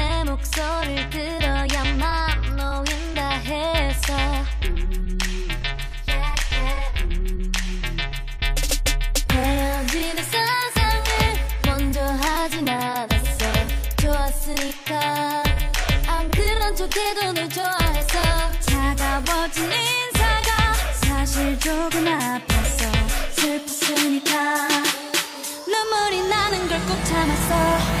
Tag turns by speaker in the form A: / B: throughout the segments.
A: 내
B: 목소리를 들어야만 놓인다 해서. 헤어지는 상상을 먼저 하진 않았어. 좋았으니까. 안 그런 척해도 늘 좋아했어. 차가워진 인사가 사실 조금 아팠어. 슬펐으니까 눈물이 나는 걸 꼭 참았어.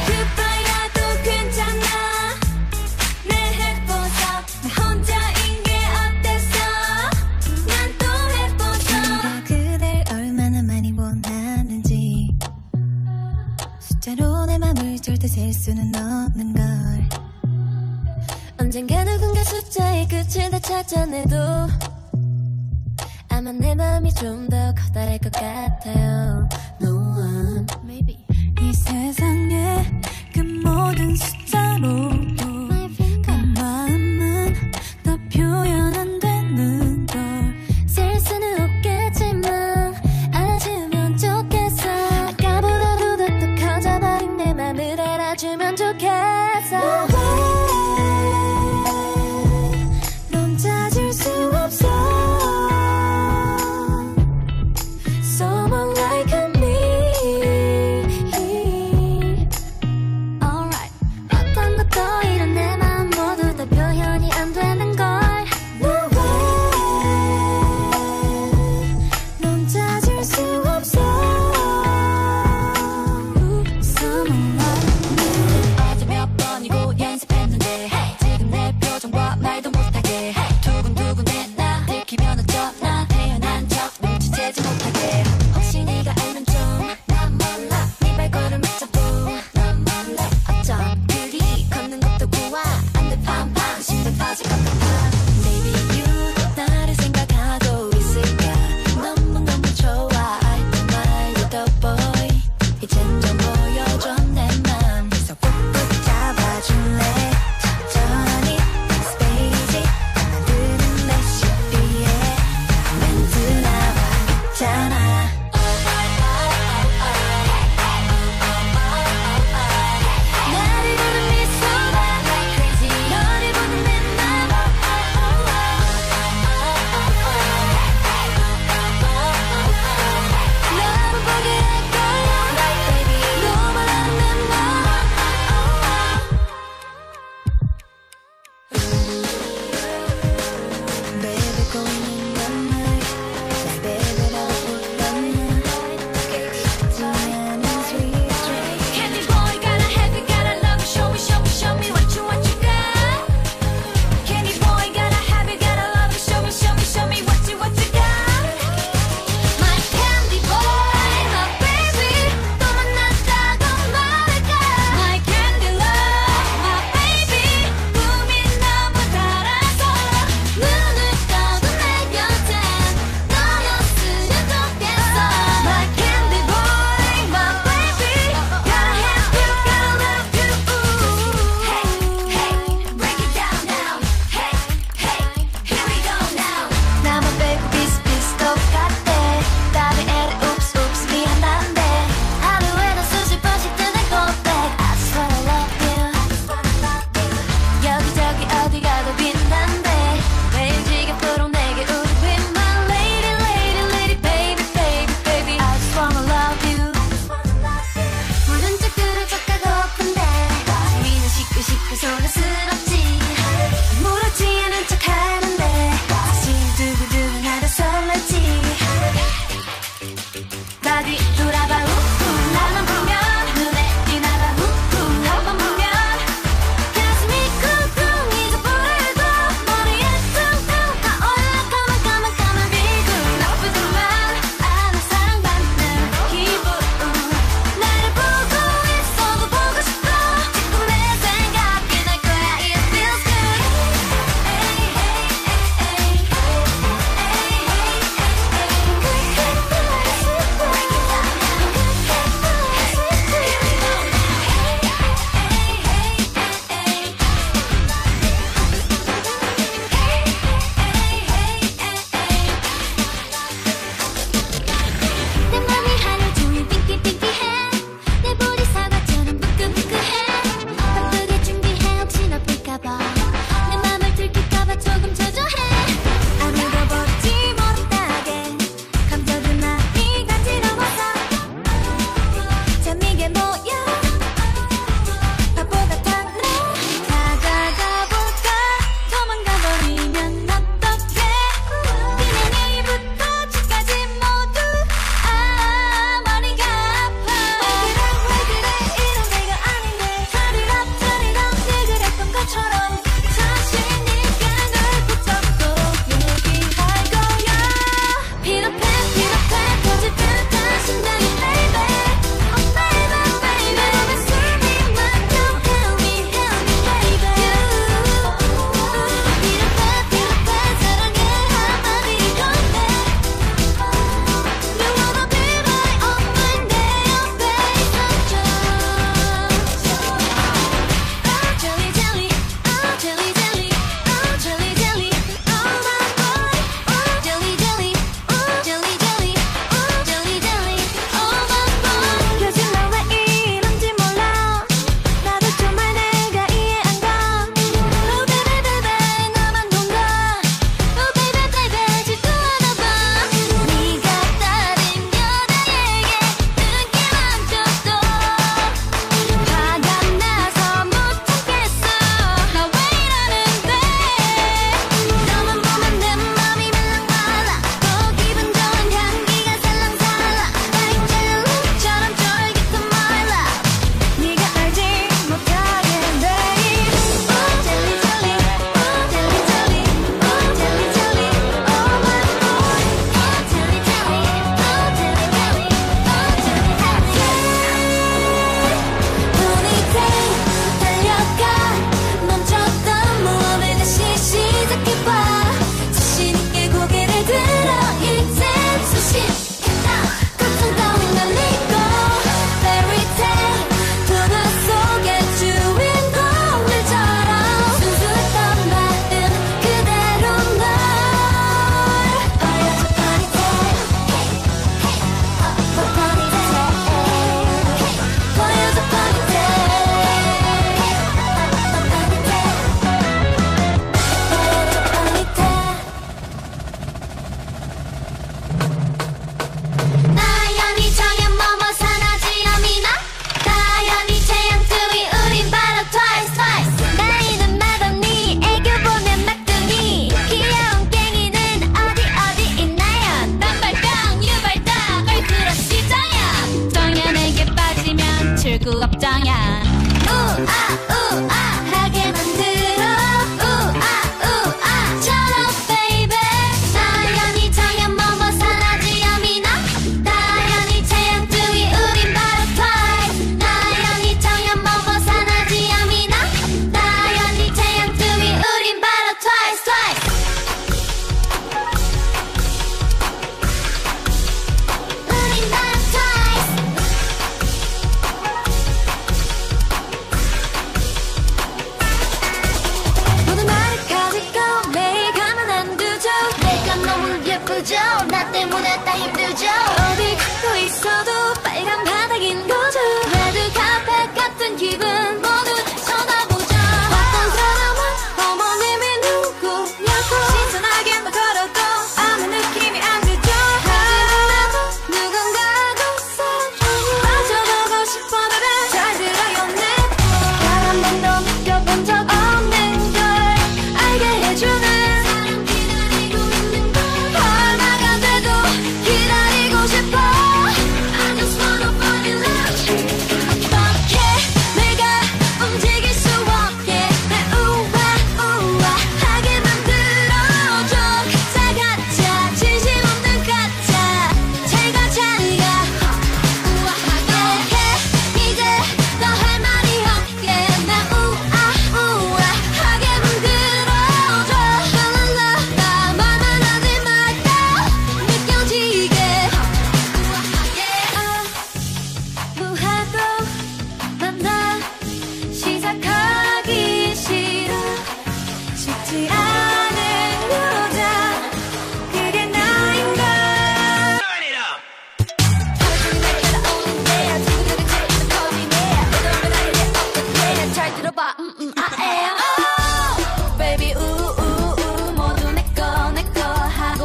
C: 실수는 없는걸.
B: 언젠가 누군가 숫자의 끝을 다 찾아내도 아마 내 마음이 좀 더 커다랄 것 같아요. No one. Maybe.
C: 이 세상에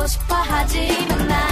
C: 싶어
B: 하지만 난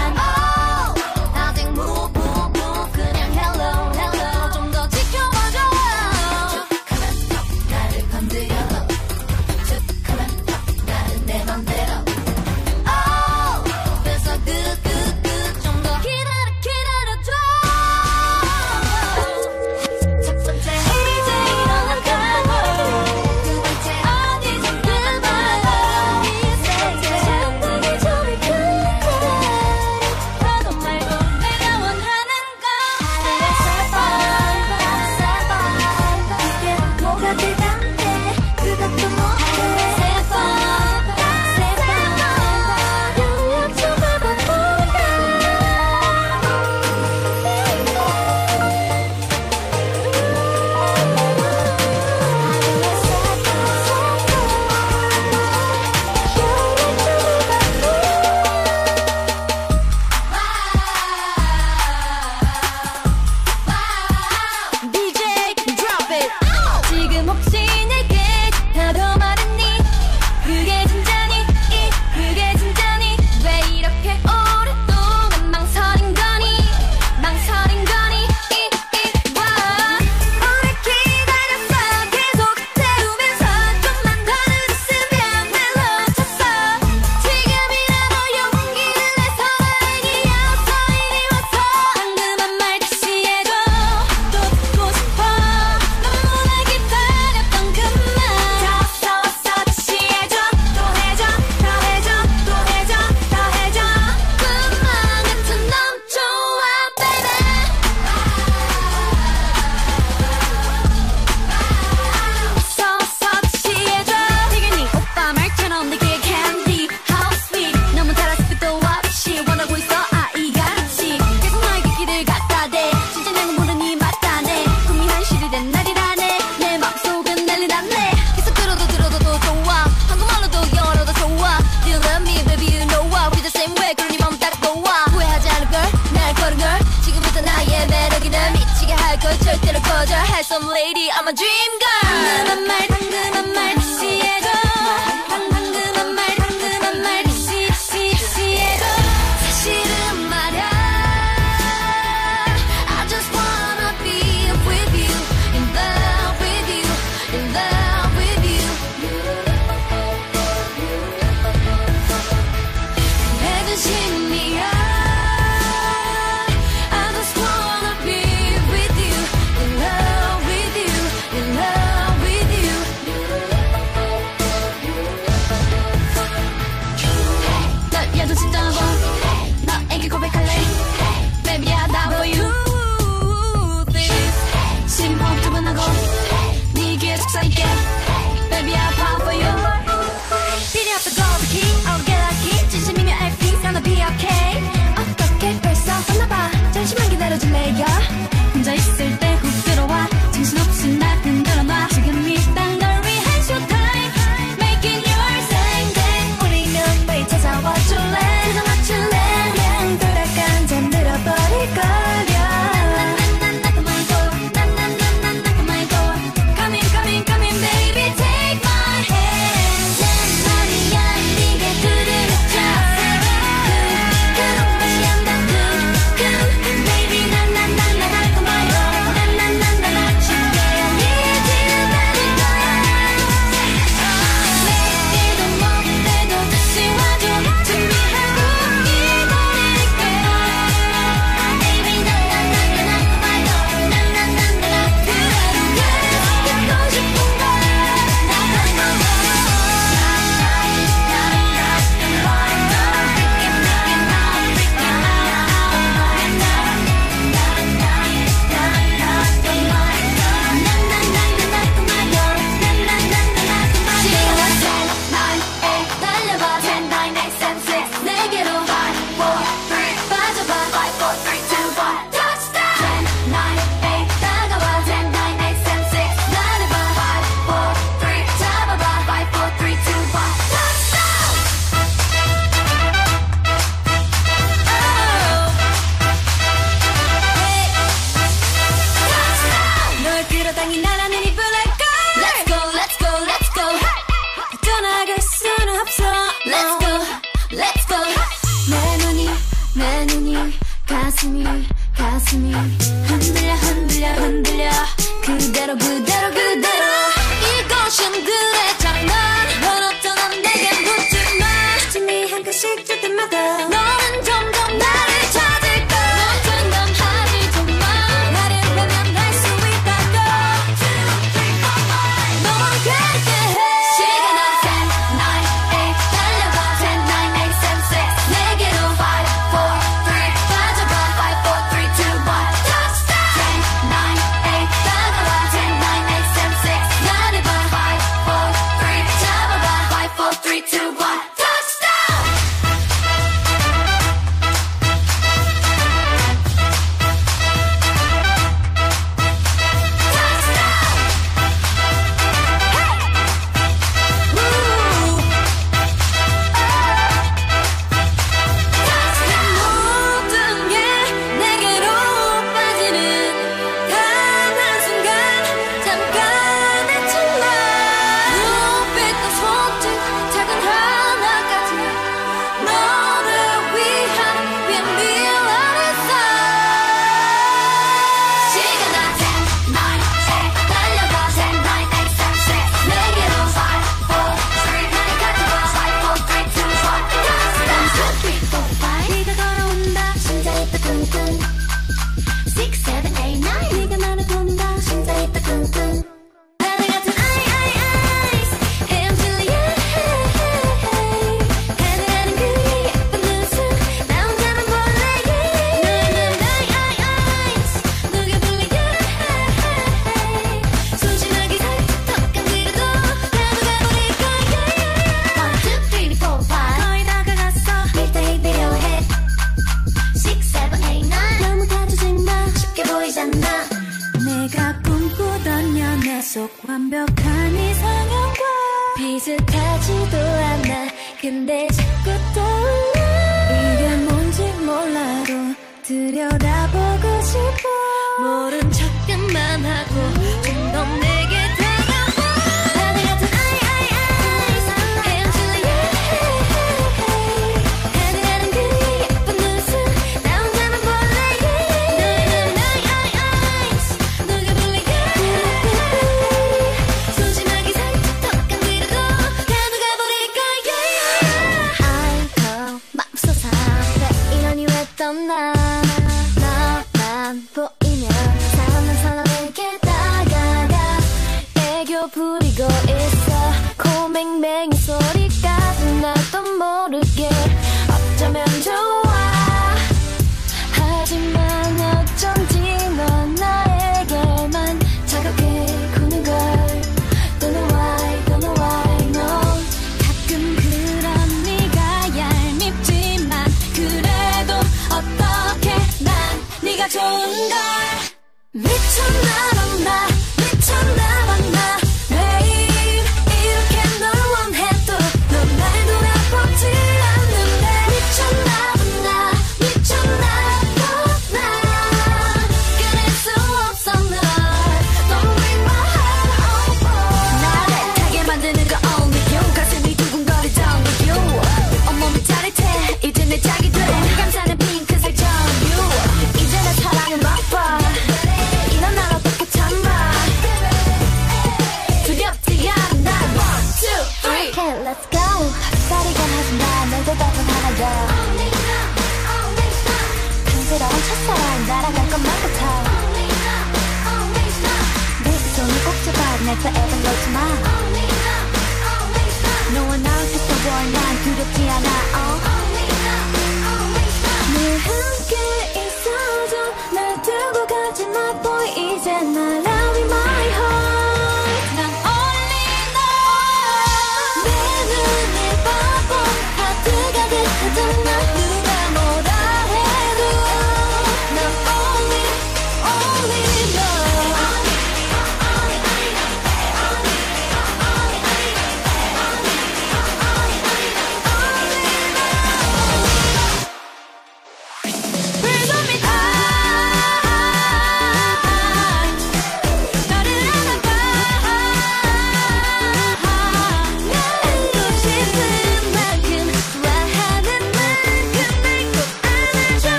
B: 천천히 가슴이 가슴이 흔들려 흔들려 흔들려 그대로 그대로 그대로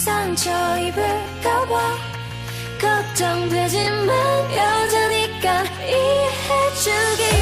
D: 상처
B: 입을까봐. 걱정되지만 여자니까 이해해주길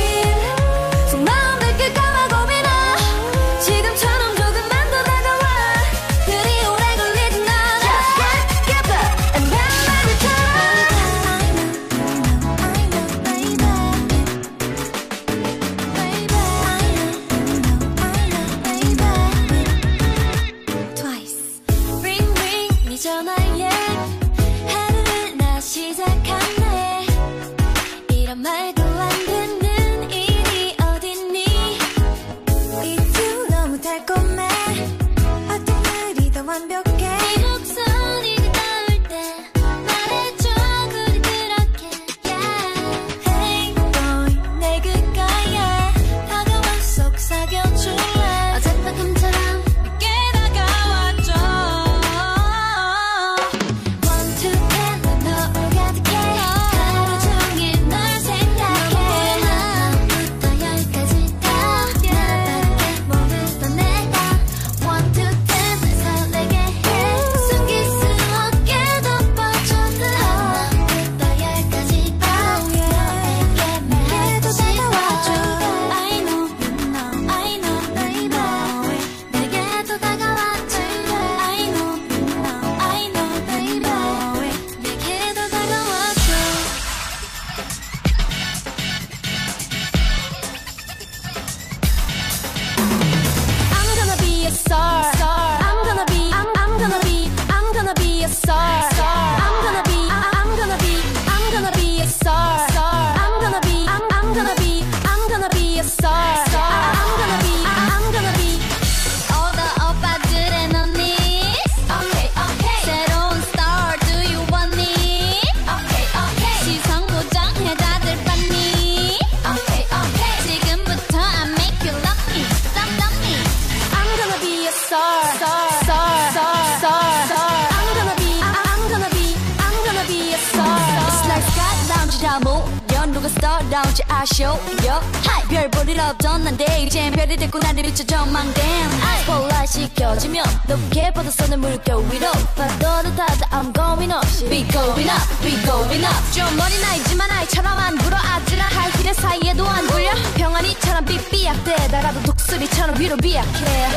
B: I'm
C: going up. We going up We going up. 좀 머리 나이지만 아이처럼 안 불어 아찔한할 길의 사이에도 안 굴려. 병아리처럼 삐삐약대. 나라도 독수리처럼 위로 비약해.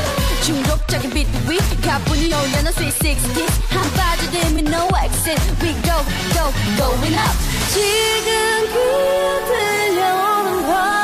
C: 중독적인 비트 위 가뿐히 어울려는 스윗 식스티스 한 빠져들면 no exit. We go go going up. 지금 귀에 들려오는
B: 거